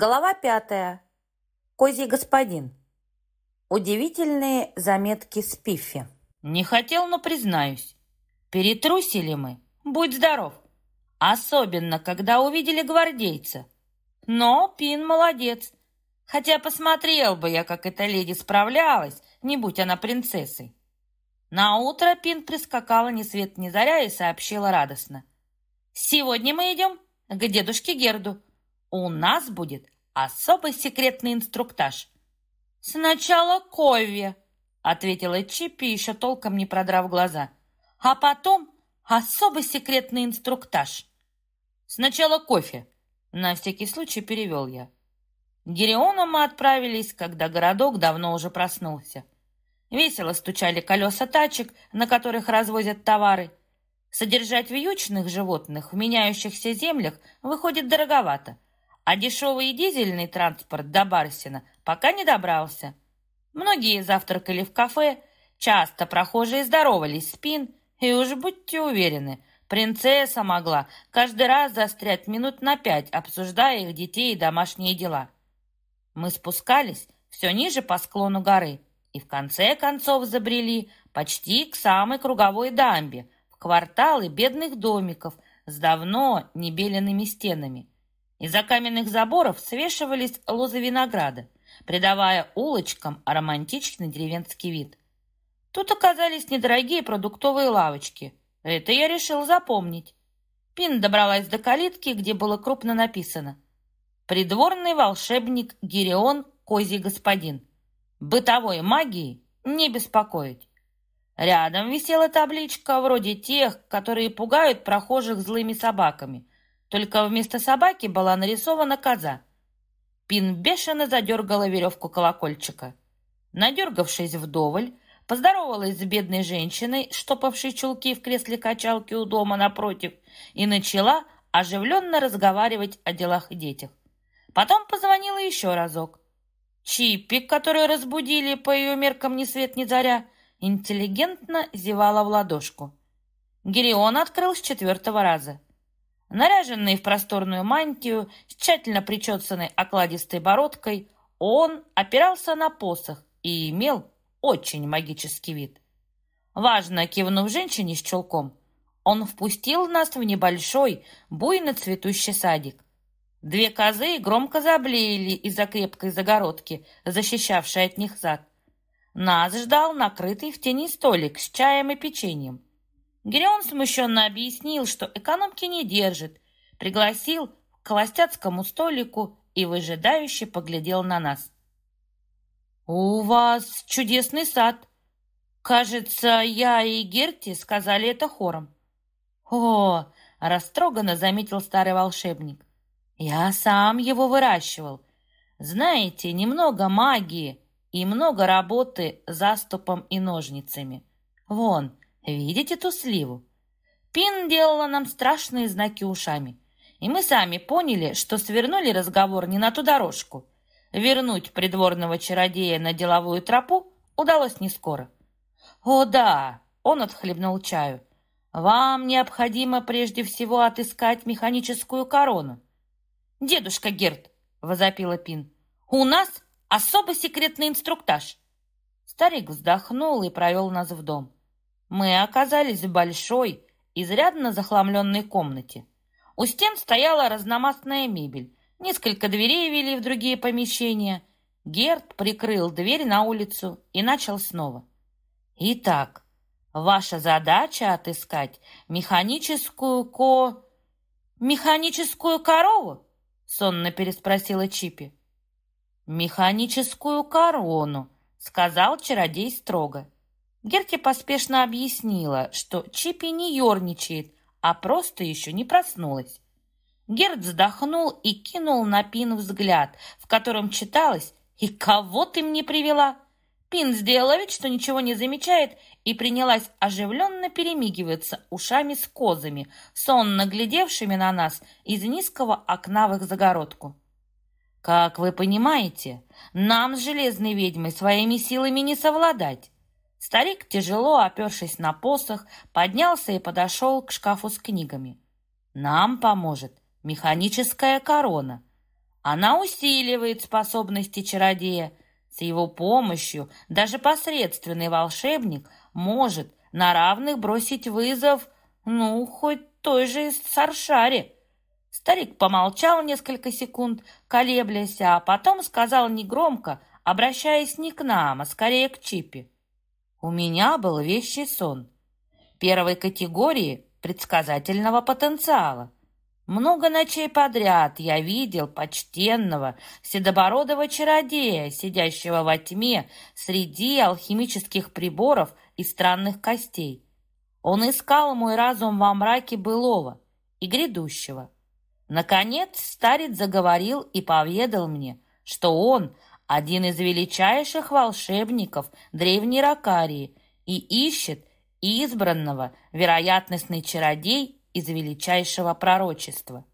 Глава пятая. Козий господин. Удивительные заметки Спиффи. Не хотел, но признаюсь. Перетрусили мы. Будь здоров. Особенно, когда увидели гвардейца. Но Пин молодец. Хотя посмотрел бы я, как эта леди справлялась, не будь она принцессой. На утро Пин прискакала ни свет ни заря и сообщила радостно. «Сегодня мы идем к дедушке Герду. У нас будет особый секретный инструктаж. Сначала Кови, ответила Чиппи, еще толком не продрав глаза. А потом особый секретный инструктаж. Сначала кофе. На всякий случай перевел я. Герионом мы отправились, когда городок давно уже проснулся. Весело стучали колеса тачек, на которых развозят товары. Содержать вьючных животных в меняющихся землях выходит дороговато – а дешевый дизельный транспорт до Барсина пока не добрался. Многие завтракали в кафе, часто прохожие здоровались спин, и уж будьте уверены, принцесса могла каждый раз застрять минут на пять, обсуждая их детей и домашние дела. Мы спускались все ниже по склону горы и в конце концов забрели почти к самой круговой дамбе, в кварталы бедных домиков с давно небеленными стенами – из-за каменных заборов свешивались лозы винограда, придавая улочкам романтичный деревенский вид. Тут оказались недорогие продуктовые лавочки. Это я решил запомнить. Пин добралась до калитки, где было крупно написано «Придворный волшебник Гирион Козий Господин. Бытовой магии не беспокоить». Рядом висела табличка вроде тех, которые пугают прохожих злыми собаками – только вместо собаки была нарисована коза. Пин бешено задергала веревку колокольчика. Надергавшись вдоволь, поздоровалась с бедной женщиной, штопавшей чулки в кресле качалки у дома напротив, и начала оживленно разговаривать о делах и детях. Потом позвонила еще разок. Чиппи, которую разбудили по ее меркам ни свет ни заря, интеллигентно зевала в ладошку. Герион открыл с четвертого раза. Наряженный в просторную мантию, с тщательно причесанной окладистой бородкой, он опирался на посох и имел очень магический вид. Важно кивнув женщине с чулком, он впустил нас в небольшой, буйно цветущий садик. Две козы громко заблеяли из-за крепкой загородки, защищавшей от них сад. Нас ждал накрытый в тени столик с чаем и печеньем. Герион смущенно объяснил, что экономки не держит, пригласил к холостяцкому столику и выжидающе поглядел на нас. «У вас чудесный сад. Кажется, я и Герти сказали это хором». «О!» — растроганно заметил старый волшебник. «Я сам его выращивал. Знаете, немного магии и много работы заступом и ножницами. Вон, Видите ту сливу? Пин делала нам страшные знаки ушами. И мы сами поняли, что свернули разговор не на ту дорожку. Вернуть придворного чародея на деловую тропу удалось не скоро. «О, да!» — он отхлебнул чаю. «Вам необходимо прежде всего отыскать механическую корону». «Дедушка Герд!» — возопила Пин. «У нас особо секретный инструктаж!» Старик вздохнул и провел нас в дом. Мы оказались в большой, изрядно захламленной комнате. У стен стояла разномастная мебель. Несколько дверей вели в другие помещения. Герд прикрыл дверь на улицу и начал снова. «Итак, ваша задача — отыскать механическую ко... механическую корову?» — сонно переспросила Чипи. «Механическую корону», — сказал чародей строго. Герти поспешно объяснила, что Чипи не ерничает, а просто еще не проснулась. Герд вздохнул и кинул на Пин взгляд, в котором читалось «И кого ты мне привела?» Пин сделала вид, что ничего не замечает, и принялась оживленно перемигиваться ушами с козами, сонно глядевшими на нас из низкого окна в их загородку. «Как вы понимаете, нам с железной ведьмой своими силами не совладать. Старик, тяжело опершись на посох, поднялся и подошел к шкафу с книгами. «Нам поможет механическая корона. Она усиливает способности чародея. С его помощью даже посредственный волшебник может на равных бросить вызов, ну, хоть той же Саршаре. Старик помолчал несколько секунд, колеблясь, а потом сказал негромко, обращаясь не к нам, а скорее к Чипе. «У меня был вещий сон. Первой категории предсказательного потенциала. Много ночей подряд я видел почтенного седобородого чародея, сидящего во тьме среди алхимических приборов и странных костей. Он искал мой разум во мраке былого и грядущего. Наконец старец заговорил и поведал мне, что он один из величайших волшебников древней Ракарии и ищет избранного вероятностный чародей из величайшего пророчества.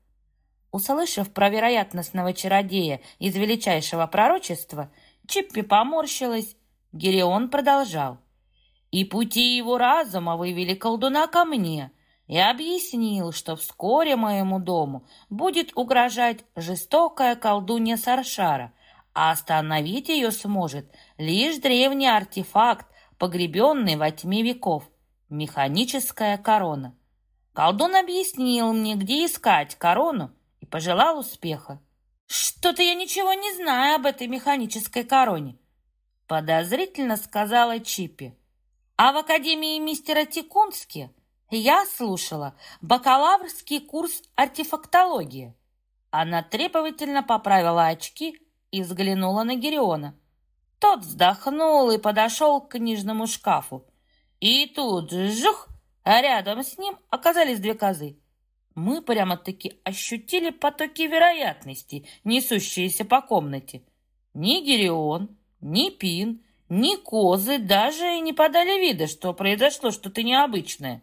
Услышав про вероятностного чародея из величайшего пророчества, Чиппи поморщилась. Герион продолжал. «И пути его разума вывели колдуна ко мне, и объяснил, что вскоре моему дому будет угрожать жестокая колдунья Саршара, а остановить ее сможет лишь древний артефакт, погребенный во тьме веков — механическая корона. Колдун объяснил мне, где искать корону, и пожелал успеха. «Что-то я ничего не знаю об этой механической короне», подозрительно сказала Чипи. «А в Академии мистера Тикунски я слушала бакалаврский курс артефактологии». Она требовательно поправила очки и взглянула на Гериона. Тот вздохнул и подошел к книжному шкафу. И тут жух! а рядом с ним оказались две козы. Мы прямо-таки ощутили потоки вероятностей, несущиеся по комнате. Ни Герион, ни Пин, ни козы даже и не подали вида, что произошло что-то необычное.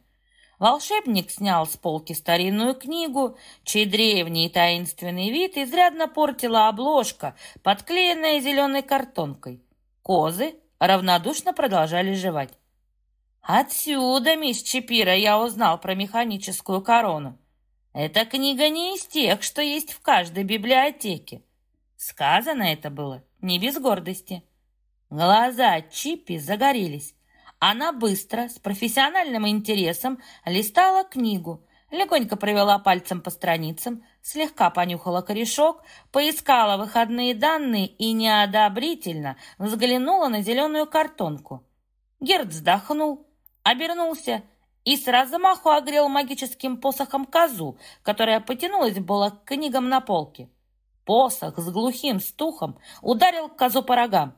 Волшебник снял с полки старинную книгу, чей древний и таинственный вид изрядно портила обложка, подклеенная зеленой картонкой. Козы равнодушно продолжали жевать. Отсюда, мисс Чипира, я узнал про механическую корону. Эта книга не из тех, что есть в каждой библиотеке. Сказано это было не без гордости. Глаза Чипи загорелись. Она быстро, с профессиональным интересом, листала книгу, легонько провела пальцем по страницам, слегка понюхала корешок, поискала выходные данные и неодобрительно взглянула на зеленую картонку. Герд вздохнул, обернулся и с размаху огрел магическим посохом козу, которая потянулась была к книгам на полке. Посох с глухим стухом ударил козу по рогам.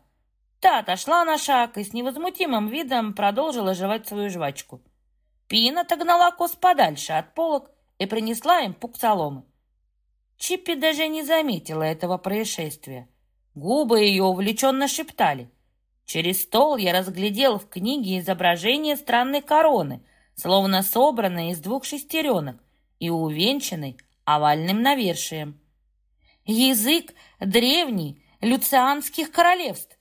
Та отошла на шаг и с невозмутимым видом продолжила жевать свою жвачку. Пина отогнала коз подальше от полок и принесла им пук соломы. Чиппи даже не заметила этого происшествия. Губы ее увлеченно шептали. Через стол я разглядел в книге изображение странной короны, словно собранной из двух шестеренок и увенчанной овальным навершием. Язык древний люцианских королевств.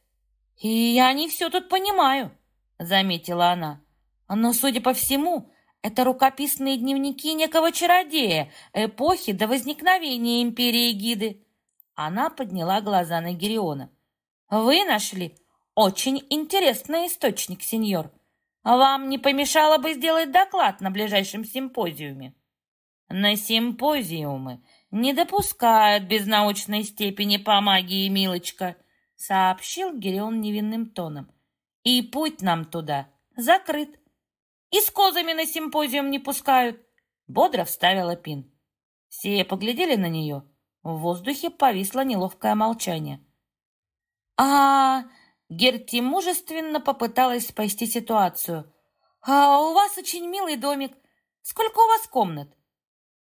И я не все тут понимаю, заметила она. Но, судя по всему, это рукописные дневники некого чародея эпохи до возникновения империи Гиды. Она подняла глаза на Гериона. Вы нашли очень интересный источник, сеньор. Вам не помешало бы сделать доклад на ближайшем симпозиуме? На симпозиумы не допускают без научной степени по магии, милочка, сообщил Герион невинным тоном. И путь нам туда закрыт. И с козами на симпозиум не пускают, бодро вставила Пин. Все поглядели на нее. В воздухе повисло неловкое молчание. «А, Герти мужественно попыталась спасти ситуацию. «А у вас очень милый домик. Сколько у вас комнат?»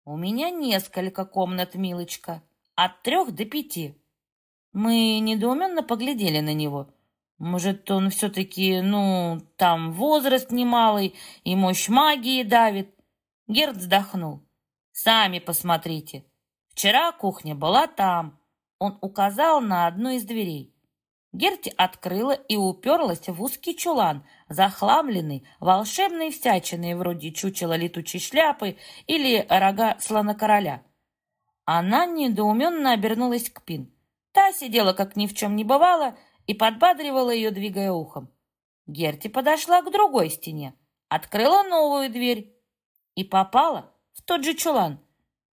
«У меня несколько комнат, милочка. От трех до пяти». Мы недоуменно поглядели на него. Может, он все-таки, ну, там возраст немалый и мощь магии давит. Герд вздохнул. «Сами посмотрите. Вчера кухня была там». Он указал на одну из дверей. Герти открыла и уперлась в узкий чулан, захламленный волшебной всячиной вроде чучела летучей шляпы или рога слона-короля. Она недоуменно обернулась к Пин. Та сидела, как ни в чем не бывало, и подбадривала ее, двигая ухом. Герти подошла к другой стене, открыла новую дверь и попала в тот же чулан,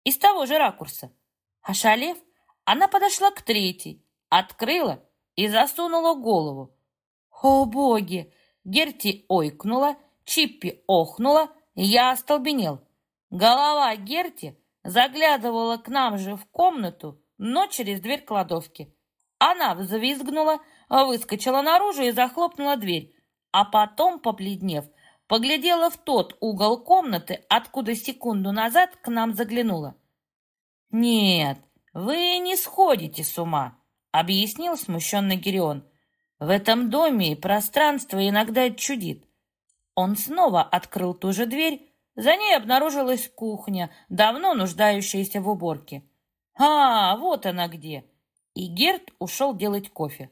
из того же ракурса. Ошалев, она подошла к третьей, открыла и засунула голову. «О, боги!» Герти ойкнула, Чиппи охнула, я остолбенел. Голова Герти заглядывала к нам же в комнату, но через дверь кладовки. Она взвизгнула, выскочила наружу и захлопнула дверь, а потом, побледнев, поглядела в тот угол комнаты, откуда секунду назад к нам заглянула. «Нет, вы не сходите с ума», — объяснил смущенный Герион. «В этом доме пространство иногда чудит». Он снова открыл ту же дверь, за ней обнаружилась кухня, давно нуждающаяся в уборке. «А, вот она где!» И Герт ушел делать кофе.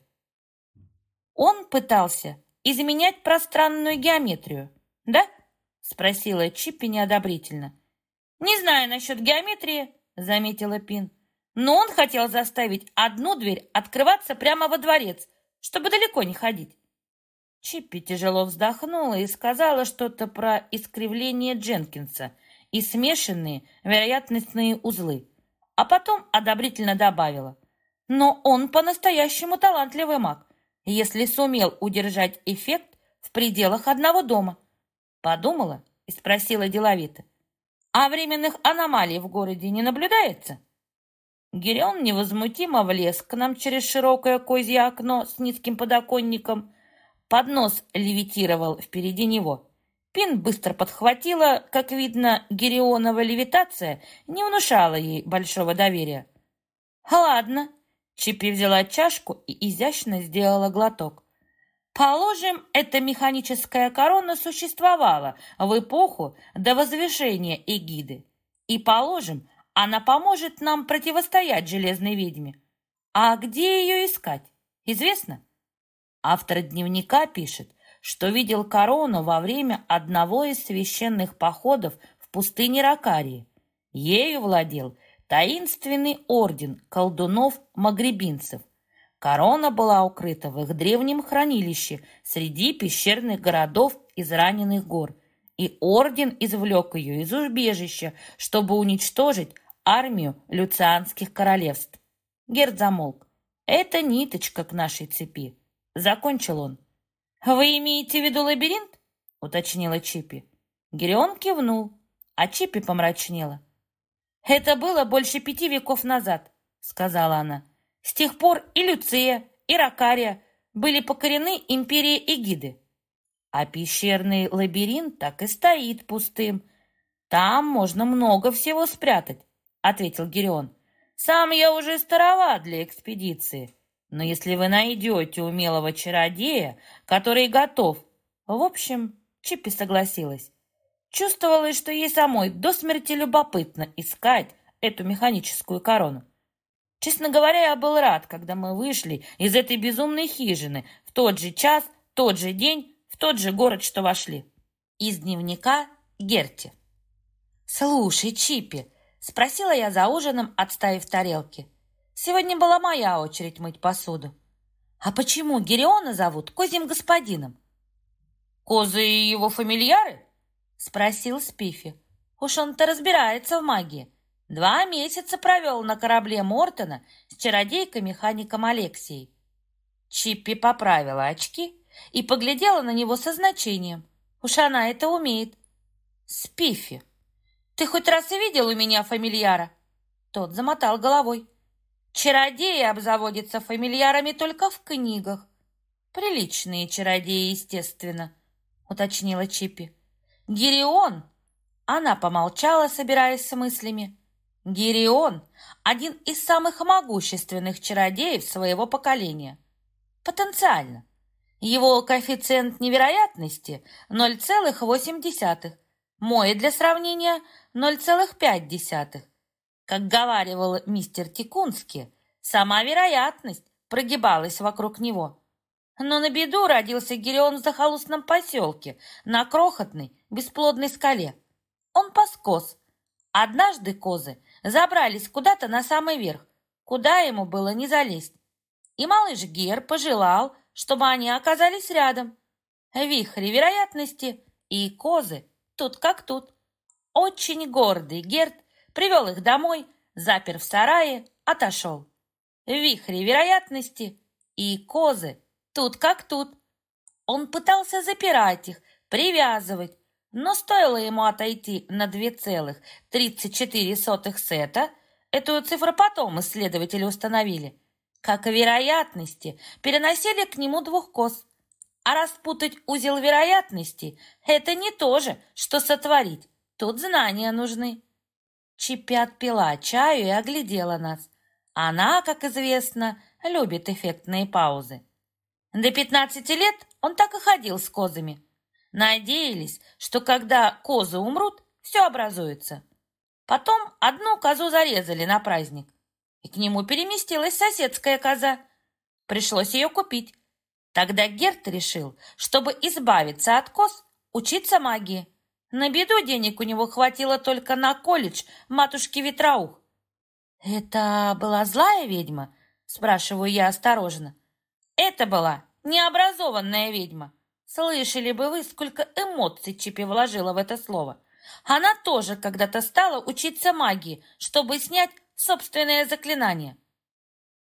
Он пытался изменять пространную геометрию, да? Спросила Чиппи неодобрительно. Не знаю насчет геометрии, заметила Пин. Но он хотел заставить одну дверь открываться прямо во дворец, чтобы далеко не ходить. Чиппи тяжело вздохнула и сказала что-то про искривление Дженкинса и смешанные вероятностные узлы, а потом одобрительно добавила. Но он по-настоящему талантливый маг, если сумел удержать эффект в пределах одного дома. Подумала и спросила деловито. А временных аномалий в городе не наблюдается? Гирион невозмутимо влез к нам через широкое козье окно с низким подоконником, Поднос левитировал впереди него. Пин быстро подхватила, как видно, Герионова левитация не внушала ей большого доверия. «Ладно», — Чипи взяла чашку и изящно сделала глоток. «Положим, эта механическая корона существовала в эпоху до возвышения эгиды. И положим, она поможет нам противостоять железной ведьме. А где ее искать, известно?» Автор дневника пишет, что видел корону во время одного из священных походов в пустыне Ракарии. Ею владел таинственный орден колдунов-магребинцев. Корона была укрыта в их древнем хранилище среди пещерных городов из раненых гор, и орден извлек ее из убежища, чтобы уничтожить армию люцианских королевств. Герд замолк. Это ниточка к нашей цепи. Закончил он. «Вы имеете в виду лабиринт?» — уточнила Чипи. Герион кивнул, а Чипи помрачнела. «Это было больше пяти веков назад», — сказала она. «С тех пор и Люция, и Ракария были покорены империей Эгиды. А пещерный лабиринт так и стоит пустым. Там можно много всего спрятать», — ответил Герион. «Сам я уже староват для экспедиции». Но если вы найдете умелого чародея, который готов... В общем, Чиппи согласилась. Чувствовалось, что ей самой до смерти любопытно искать эту механическую корону. Честно говоря, я был рад, когда мы вышли из этой безумной хижины в тот же час, тот же день, в тот же город, что вошли. Из дневника Герти. «Слушай, Чиппи», — спросила я за ужином, отставив тарелки, — Сегодня была моя очередь мыть посуду. А почему Гериона зовут козьим господином? Козы и его фамильяры? Спросил Спифи. Уж он-то разбирается в магии. Два месяца провел на корабле Мортона с чародейкой-механиком Алексией. Чиппи поправила очки и поглядела на него со значением. Уж она это умеет. Спифи, ты хоть раз видел у меня фамильяра? Тот замотал головой. Чародеи обзаводятся фамильярами только в книгах. Приличные чародеи, естественно, уточнила Чипи. Гирион. Она помолчала, собираясь с мыслями. Гирион – один из самых могущественных чародеев своего поколения. Потенциально. Его коэффициент невероятности 0,8. Мой для сравнения 0,5. Как говаривал мистер Тикунски, сама вероятность прогибалась вокруг него. Но на беду родился Гирион в захолустном поселке, на крохотной, бесплодной скале. Он поскос. Однажды козы забрались куда-то на самый верх, куда ему было не залезть. И малыш Гер пожелал, чтобы они оказались рядом. Вихри вероятности и козы тут как тут. Очень гордый Герд привел их домой, запер в сарае, отошел. Вихри вероятности и козы тут как тут. Он пытался запирать их, привязывать, но стоило ему отойти на 2,34 сета, эту цифру потом исследователи установили, как вероятности переносили к нему двух коз. А распутать узел вероятности – это не то же, что сотворить. Тут знания нужны. Чипи отпила чаю и оглядела нас. Она, как известно, любит эффектные паузы. До пятнадцати лет он так и ходил с козами. Надеялись, что когда козы умрут, все образуется. Потом одну козу зарезали на праздник, и к нему переместилась соседская коза. Пришлось ее купить. Тогда Герт решил, чтобы избавиться от коз, учиться магии. На беду денег у него хватило только на колледж матушки Ветраух. «Это была злая ведьма?» – спрашиваю я осторожно. «Это была необразованная ведьма. Слышали бы вы, сколько эмоций Чипи вложила в это слово. Она тоже когда-то стала учиться магии, чтобы снять собственное заклинание.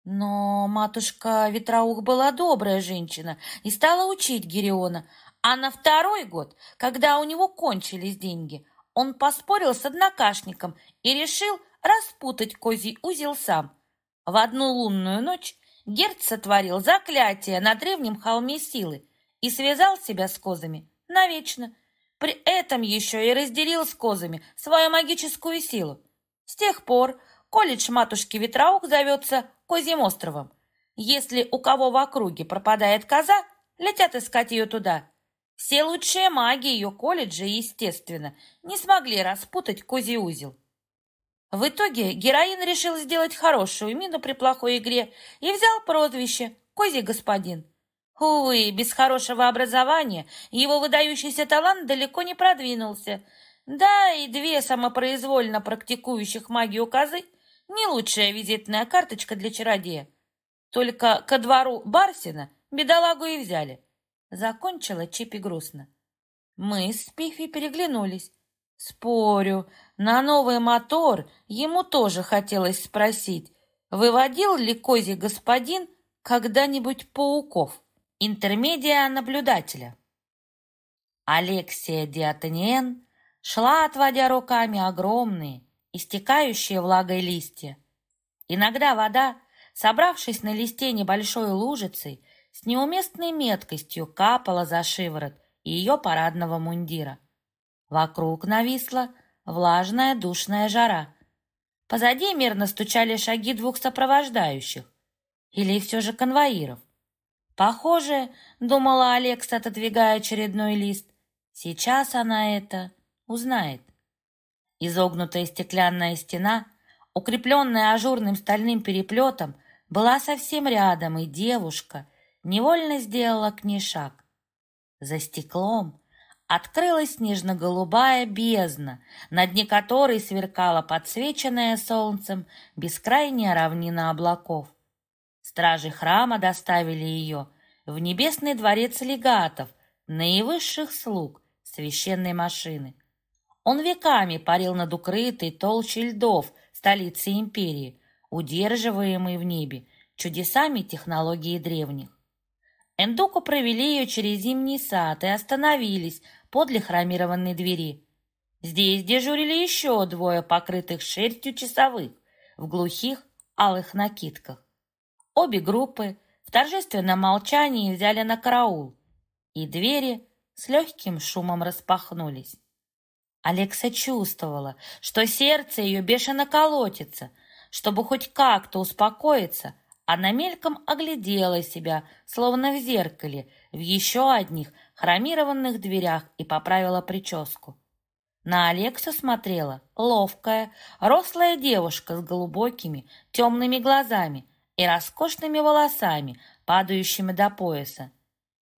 Но матушка Ветраух была добрая женщина и стала учить Гериона, а на второй год, когда у него кончились деньги, он поспорил с однокашником и решил распутать козий узел сам. В одну лунную ночь Герц сотворил заклятие на древнем холме силы и связал себя с козами навечно. При этом еще и разделил с козами свою магическую силу. С тех пор колледж матушки Ветраук зовется Козьим островом. Если у кого в округе пропадает коза, летят искать ее туда. Все лучшие маги ее колледжа, естественно, не смогли распутать козий узел. В итоге героин решил сделать хорошую мину при плохой игре и взял прозвище «Козий господин». Увы, без хорошего образования его выдающийся талант далеко не продвинулся. Да, и две самопроизвольно практикующих магию козы – не лучшая визитная карточка для чародея. Только ко двору Барсина бедолагу и взяли. Закончила Чипи грустно. Мы с Пифи переглянулись. Спорю, на новый мотор ему тоже хотелось спросить, выводил ли козий господин когда-нибудь пауков? Интермедия наблюдателя. Алексия Диатаниен шла, отводя руками огромные, истекающие влагой листья. Иногда вода, собравшись на листе небольшой лужицей, с неуместной меткостью капала за шиворот ее парадного мундира. Вокруг нависла влажная душная жара. Позади мирно стучали шаги двух сопровождающих, или все же конвоиров. Похоже, думала Алекс, отодвигая очередной лист, сейчас она это узнает. Изогнутая стеклянная стена, укрепленная ажурным стальным переплетом, была совсем рядом, и девушка невольно сделала к ней шаг. За стеклом открылась нежно-голубая бездна, на дне которой сверкала подсвеченная солнцем бескрайняя равнина облаков. Стражи храма доставили ее в небесный дворец легатов, наивысших слуг священной машины. Он веками парил над укрытой толщей льдов столицы империи, удерживаемой в небе чудесами технологии древних. Эндуку провели ее через зимний сад и остановились подле хромированной двери. Здесь дежурили еще двое покрытых шерстью часовых в глухих алых накидках. Обе группы в торжественном молчании взяли на караул, и двери с легким шумом распахнулись. Алекса чувствовала, что сердце ее бешено колотится. Чтобы хоть как-то успокоиться, она мельком оглядела себя, словно в зеркале, в еще одних хромированных дверях и поправила прическу. На Алексу смотрела ловкая, рослая девушка с глубокими темными глазами и роскошными волосами, падающими до пояса.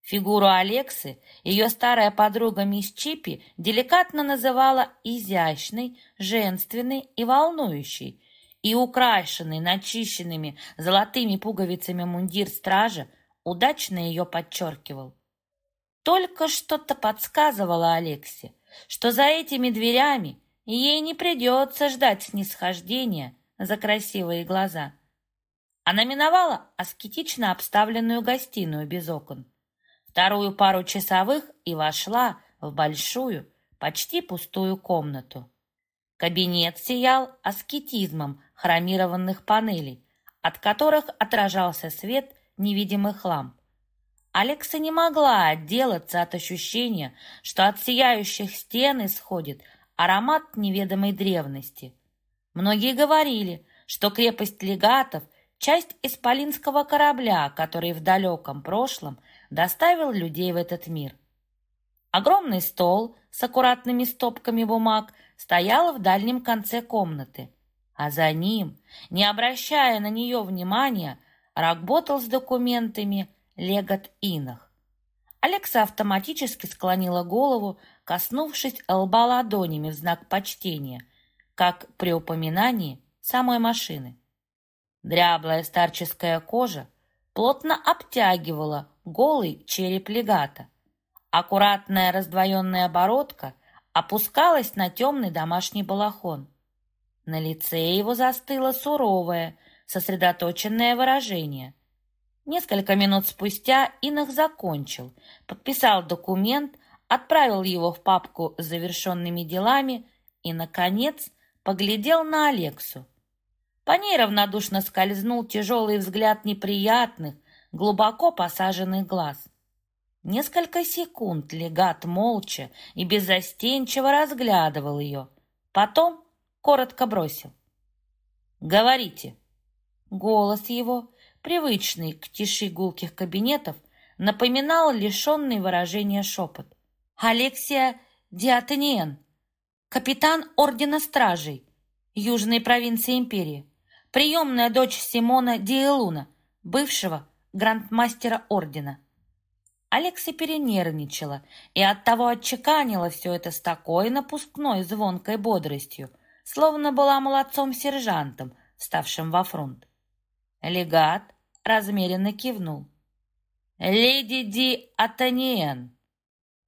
Фигуру Алексы ее старая подруга мисс Чипи деликатно называла изящной, женственной и волнующей, и украшенный начищенными золотыми пуговицами мундир стража удачно ее подчеркивал. Только что-то подсказывало Алексе, что за этими дверями ей не придется ждать снисхождения за красивые глаза. Она миновала аскетично обставленную гостиную без окон вторую пару часовых и вошла в большую, почти пустую комнату. Кабинет сиял аскетизмом хромированных панелей, от которых отражался свет невидимых ламп. Алекса не могла отделаться от ощущения, что от сияющих стен исходит аромат неведомой древности. Многие говорили, что крепость легатов – часть исполинского корабля, который в далеком прошлом – доставил людей в этот мир. Огромный стол с аккуратными стопками бумаг стоял в дальнем конце комнаты, а за ним, не обращая на нее внимания, работал с документами легат Инах. Алекса автоматически склонила голову, коснувшись лба ладонями в знак почтения, как при упоминании самой машины. Дряблая старческая кожа плотно обтягивала голый череп легата. Аккуратная раздвоенная оборотка опускалась на темный домашний балахон. На лице его застыло суровое, сосредоточенное выражение. Несколько минут спустя Инах закончил, подписал документ, отправил его в папку с завершенными делами и, наконец, поглядел на Алексу. По ней равнодушно скользнул тяжелый взгляд неприятных, глубоко посаженных глаз. Несколько секунд легат молча и беззастенчиво разглядывал ее. Потом коротко бросил. «Говорите». Голос его, привычный к тиши гулких кабинетов, напоминал лишенный выражения шепот. «Алексия Диатаниен, капитан Ордена Стражей, Южной провинции Империи, приемная дочь Симона Диэлуна, бывшего грандмастера ордена. Алекса перенервничала и оттого отчеканила все это с такой напускной звонкой бодростью, словно была молодцом-сержантом, вставшим во фронт. Легат размеренно кивнул. «Леди Ди Атаниен,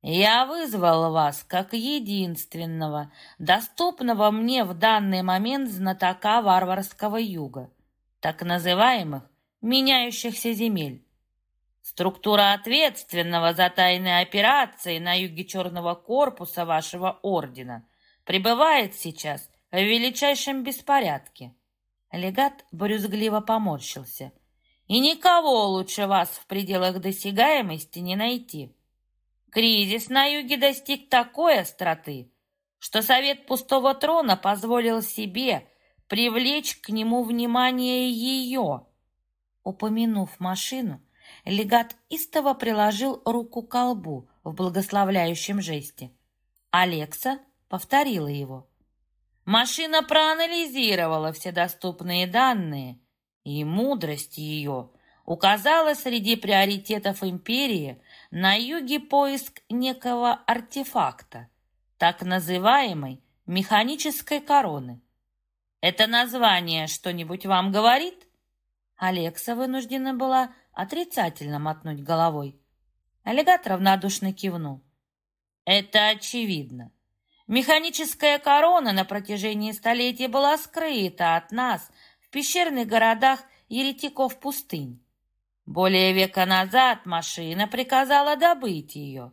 я вызвал вас как единственного, доступного мне в данный момент знатока варварского юга, так называемых меняющихся земель. Структура ответственного за тайные операции на юге Черного корпуса вашего ордена пребывает сейчас в величайшем беспорядке. Легат брюзгливо поморщился. И никого лучше вас в пределах досягаемости не найти. Кризис на юге достиг такой остроты, что Совет Пустого Трона позволил себе привлечь к нему внимание ее, Упомянув машину, легат истово приложил руку к колбу в благословляющем жесте. Алекса повторила его. Машина проанализировала все доступные данные, и мудрость ее указала среди приоритетов империи на юге поиск некого артефакта, так называемой механической короны. Это название что-нибудь вам говорит? Алекса вынуждена была отрицательно мотнуть головой. Аллигат равнодушно кивнул. Это очевидно. Механическая корона на протяжении столетий была скрыта от нас в пещерных городах еретиков пустынь. Более века назад машина приказала добыть ее.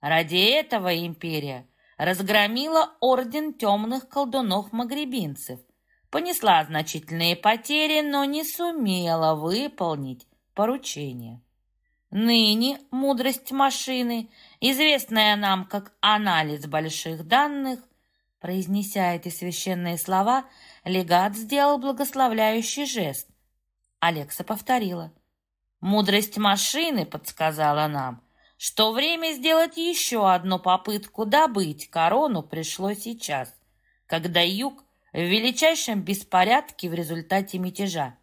Ради этого империя разгромила орден темных колдунов-магребинцев – понесла значительные потери, но не сумела выполнить поручение. Ныне мудрость машины, известная нам как анализ больших данных, произнеся эти священные слова, легат сделал благословляющий жест. Алекса повторила. Мудрость машины подсказала нам, что время сделать еще одну попытку добыть корону пришло сейчас, когда юг в величайшем беспорядке в результате мятежа.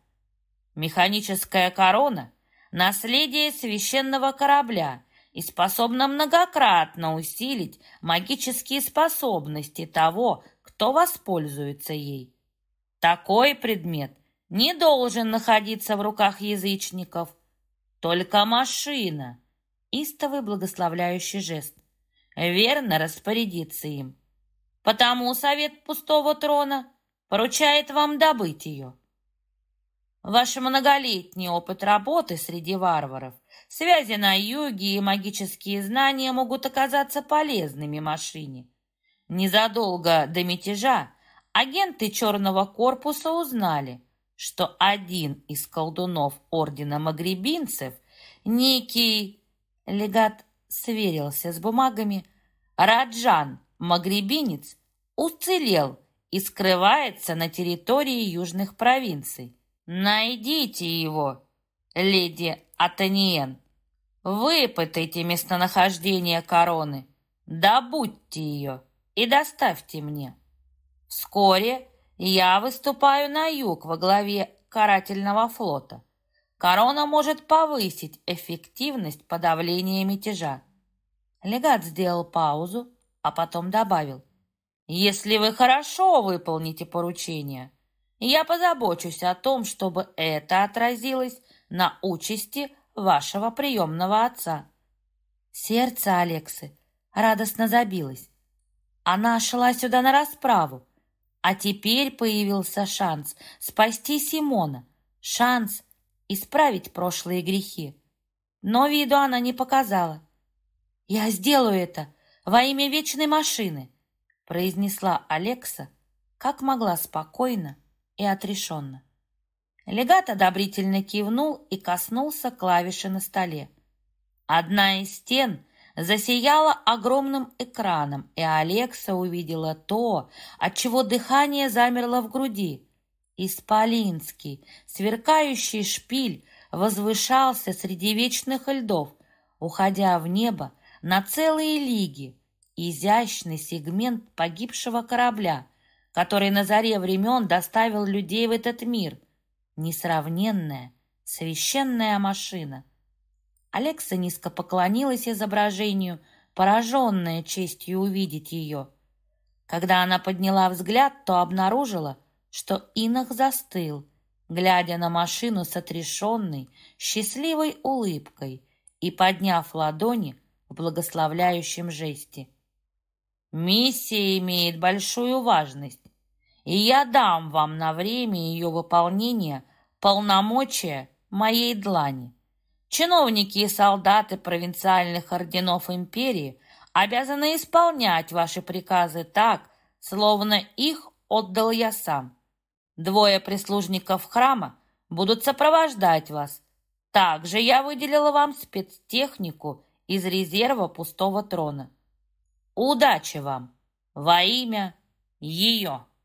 Механическая корона – наследие священного корабля, и способна многократно усилить магические способности того, кто воспользуется ей. Такой предмет не должен находиться в руках язычников. Только машина, истовый благословляющий жест, верно распорядиться им. Потому совет пустого трона поручает вам добыть ее. Ваш многолетний опыт работы среди варваров, связи на юге и магические знания могут оказаться полезными машине. Незадолго до мятежа агенты Черного корпуса узнали, что один из колдунов Ордена Магребинцев, некий легат сверился с бумагами, Раджан, магребинец, уцелел и скрывается на территории южных провинций. Найдите его, леди Атаниен. Выпытайте местонахождение короны, добудьте ее и доставьте мне. Вскоре я выступаю на юг во главе карательного флота. Корона может повысить эффективность подавления мятежа. Легат сделал паузу, а потом добавил. Если вы хорошо выполните поручение, я позабочусь о том, чтобы это отразилось на участи вашего приемного отца. Сердце Алексы радостно забилось. Она шла сюда на расправу, а теперь появился шанс спасти Симона, шанс исправить прошлые грехи. Но виду она не показала. «Я сделаю это во имя вечной машины», произнесла Алекса, как могла спокойно и отрешенно. Легат одобрительно кивнул и коснулся клавиши на столе. Одна из стен засияла огромным экраном, и Алекса увидела то, от чего дыхание замерло в груди. Исполинский, сверкающий шпиль возвышался среди вечных льдов, уходя в небо на целые лиги. Изящный сегмент погибшего корабля, который на заре времен доставил людей в этот мир. Несравненная, священная машина. Алекса низко поклонилась изображению, пораженная честью увидеть ее. Когда она подняла взгляд, то обнаружила, что Инах застыл, глядя на машину с отрешенной, счастливой улыбкой и подняв ладони в благословляющем жесте. Миссия имеет большую важность, и я дам вам на время ее выполнения полномочия моей длани. Чиновники и солдаты провинциальных орденов империи обязаны исполнять ваши приказы так, словно их отдал я сам. Двое прислужников храма будут сопровождать вас. Также я выделила вам спецтехнику из резерва пустого трона. Удачи вам во имя ее.